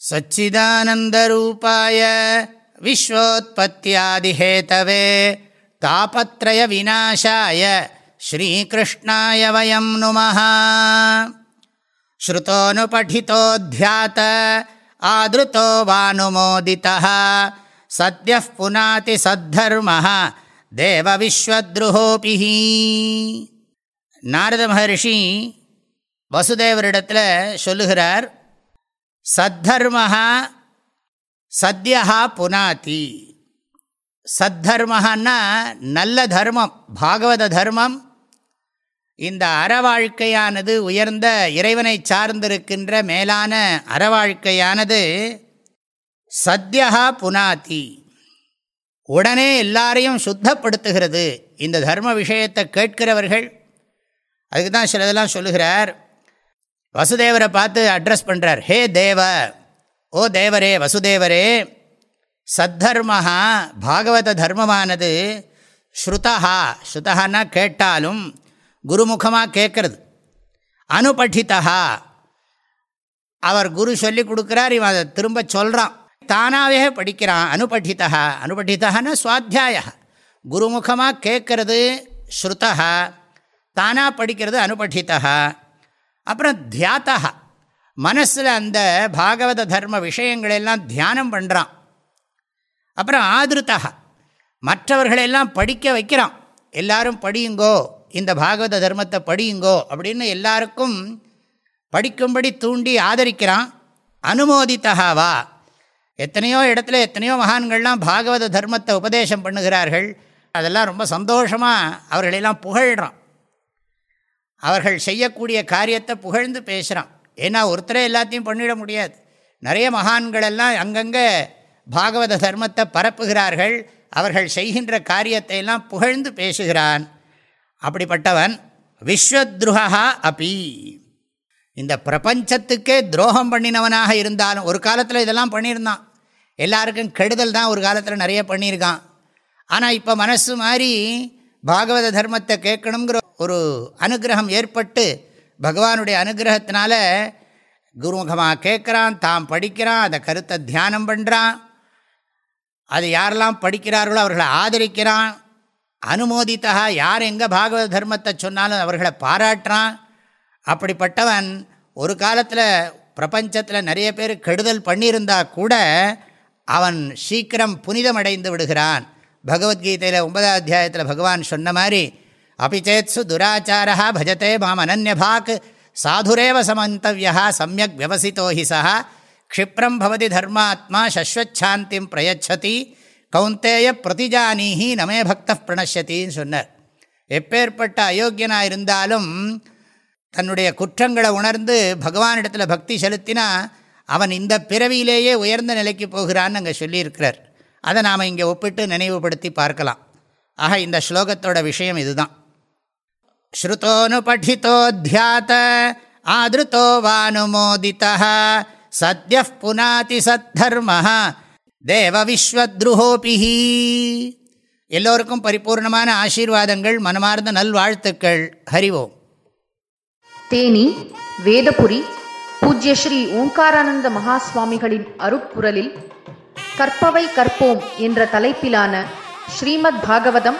सच्चिदानन्दरूपाय विश्वोत्पत्त्यादिहेतवे तापत्रयविनाशाय श्रीकृष्णाय वयं नुमः श्रुतोऽनुपठितोऽध्यात आदृतो वानुमोदितः सद्यः पुनाति सद्धर्मः தேவவிஸ்வத்ருஹோபிஹ நாரத மகர்ஷி வசுதேவரிடத்தில் சொல்லுகிறார் சத்தர்மஹா சத்யா புனாதி. சத்தர்மஹான்னா நல்ல தர்மம் பாகவத தர்மம். இந்த அறவாழ்க்கையானது உயர்ந்த இறைவனை சார்ந்திருக்கின்ற மேலான அறவாழ்க்கையானது சத்யா புனாதி. உடனே எல்லாரையும் சுத்தப்படுத்துகிறது இந்த தர்ம விஷயத்தை கேட்கிறவர்கள். அதுக்கு தான் சிலதெல்லாம் சொல்லுகிறார் வசுதேவரை பார்த்து அட்ரஸ் பண்ணுறார் ஹே தேவ ஓ தேவரே வசுதேவரே சத்தர்மஹா பாகவத தர்மமானது ஸ்ருதா ஸ்ருதஹான்னா கேட்டாலும் குருமுகமாக கேட்கறது. அனுபட்டிதா அவர் குரு சொல்லி கொடுக்குறார் இவன் அதை திரும்ப சொல்கிறான் தானாகவே படிக்கிறான் அனுபட்டிதா அனுபட்டிதான்னா சுவாத்தியாய. குருமுகமாக கேட்கறது ஸ்ருதா தானாக படிக்கிறது அனுபட்டிதா அப்புறம் தியாத்தா மனசில் அந்த பாகவத தர்ம விஷயங்களெல்லாம் தியானம் பண்ணுறான் அப்புறம் ஆதிருத்தா மற்றவர்களெல்லாம் படிக்க வைக்கிறான். எல்லாரும் படியுங்கோ இந்த பாகவத தர்மத்தை படியுங்கோ அப்படின்னு எல்லாருக்கும் படிக்கும்படி தூண்டி ஆதரிக்கிறான். அனுமோதித்தகாவா எத்தனையோ இடத்துல எத்தனையோ மகான்கள்லாம் பாகவத தர்மத்தை உபதேசம் பண்ணுகிறார்கள். அதெல்லாம் ரொம்ப சந்தோஷமாக அவர்களெல்லாம் புகழ்கிறான் அவர்கள் செய்யக்கூடிய காரியத்தை புகழ்ந்து பேசுகிறான் ஏன்னா ஒருத்தரே எல்லாத்தையும் பண்ணிட முடியாது. நிறைய மகான்களெல்லாம் அங்கங்கே பாகவத தர்மத்தை பரப்புகிறார்கள். அவர்கள் செய்கின்ற காரியத்தை எல்லாம் புகழ்ந்து பேசுகிறான். அப்படிப்பட்டவன் விஸ்வத்ருகா அப்பி இந்த பிரபஞ்சத்துக்கே துரோகம் பண்ணினவனாக இருந்தாலும் ஒரு காலத்தில் இதெல்லாம் பண்ணியிருந்தான். எல்லாருக்கும் கெடுதல் தான் ஒரு காலத்தில் நிறைய பண்ணியிருக்கான். ஆனால் இப்போ மனசு மாதிரி பாகவத தர்மத்தை கேட்கணுங்கிற ஒரு அனுகிரகம் ஏற்பட்டு பகவானுடைய அனுகிரகத்தினால குருமுகமாக கேட்குறான் தாம் படிக்கிறான் அதை கருத்தை தியானம் பண்ணுறான் அது யாரெல்லாம் படிக்கிறார்களோ அவர்களை ஆதரிக்கிறான். அனுமோதித்தா யார் எங்கே பாகவத தர்மத்தை சொன்னாலும் அவர்களை பாராட்டுறான். அப்படிப்பட்டவன் ஒரு காலத்தில் பிரபஞ்சத்தில் நிறைய பேர் கெடுதல் பண்ணியிருந்தா கூட அவன் சீக்கிரம் புனிதமடைந்து விடுகிறான். பகவத்கீதையில் ஒன்பதாம் அத்தியாயத்தில் பகவான் சொன்ன மாதிரி அபிச்சேத்சு துராச்சாரா பஜத்தே மாம் அனன்யபாக் சாதுரேவ சமந்தவியா சமயக் வியவசித்தோஹி சா க்ஷிப்ரம் பவதி தர்மாத்மா சஸ்வச்சாந்திம் பிரயச்சதி கௌந்தேய பிரதிஜானீஹி நமே பக்த பிரணஷத்தின்னு சொன்னார். எப்பேற்பட்ட அயோக்கியனாக இருந்தாலும் தன்னுடைய குற்றங்களை உணர்ந்து பகவானிடத்தில் பக்தி செலுத்தினா அவன் இந்த பிறவியிலேயே உயர்ந்த நிலைக்கு போகிறான்னு அங்கே சொல்லியிருக்கிறார். அதை நாம் இங்கே ஒப்பிட்டு நினைவுபடுத்தி பார்க்கலாம். ஆக இந்த ஸ்லோகத்தோட விஷயம் இதுதான். ஸ்ருதோனு படித்தோத்தியாத்த ஆதிருத்தோ வானுமோதிதா சத்ய புனாதி சத்தர்ம எல்லோருக்கும் பரிபூர்ணமான ஆசீர்வாதங்கள் மனமார்ந்த நல்வாழ்த்துக்கள். ஹரிவோம் தேனி வேதபுரி பூஜ்ய ஸ்ரீ ஓங்காரானந்த மகாஸ்வாமிகளின் அருப்புரலில் கற்பவை கற்போம் என்ற தலைப்பிலான ஸ்ரீமத் பாகவதம்